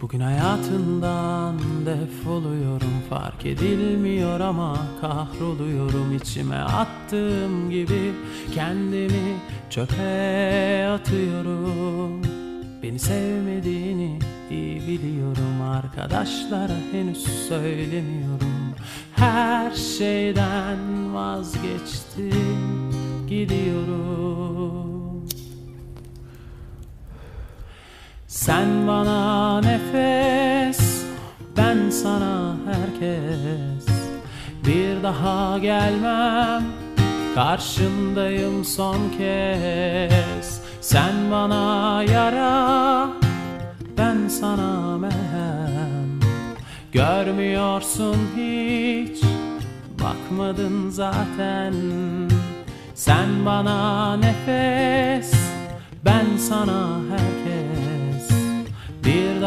Bugün hayatından defoluyorum Fark edilmiyor ama kahroluyorum. İçime attığım gibi Kendimi çöpe atıyorum. Beni sevmediğini iyi biliyorum Arkadaşlara henüz söylemiyorum. Her şeyden vazgeçtim gidiyorum Sen bana nefes, ben sana herkes. Bir daha gelmem, karşındayım son kez. Sen bana yara, ben sana merhem. Görmüyorsun hiç, bakmadın zaten. Sen bana nefes, ben sana herkes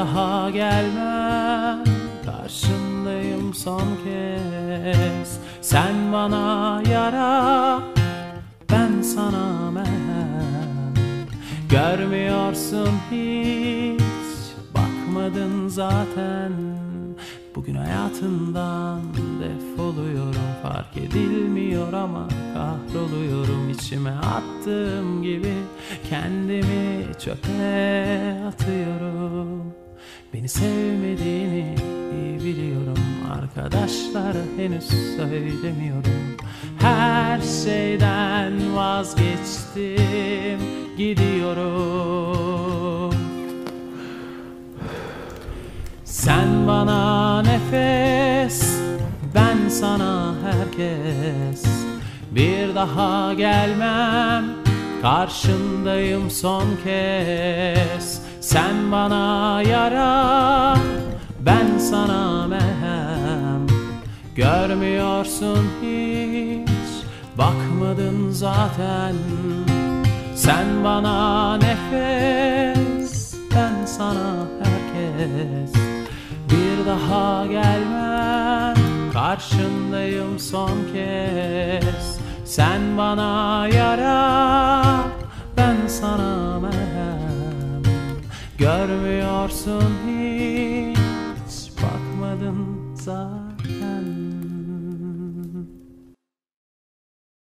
daha gelmem. Karşındayım son kez. Sen bana yara Ben sana merhem. Görmüyorsun hiç Bakmadın zaten. Bugün hayatından defoluyorum. Fark edilmiyor ama kahroluyorum. İçime attığım gibi Kendimi çöpe atıyorum Beni sevmediğini iyi biliyorum Arkadaşlara henüz söylemiyorum Her şeyden vazgeçtim gidiyorum sen bana nefes, ben sana herkes. Bir daha gelmem, karşındayım son kez. Sen bana yara, ben sana merhem. Görmüyorsun hiç, bakmadın zaten. Sen bana nefes, ben sana herkes. Bir daha gelmem Karşındayım son kez Sen bana yara Ben sana Görmüyorsun hiç Bakmadın zaten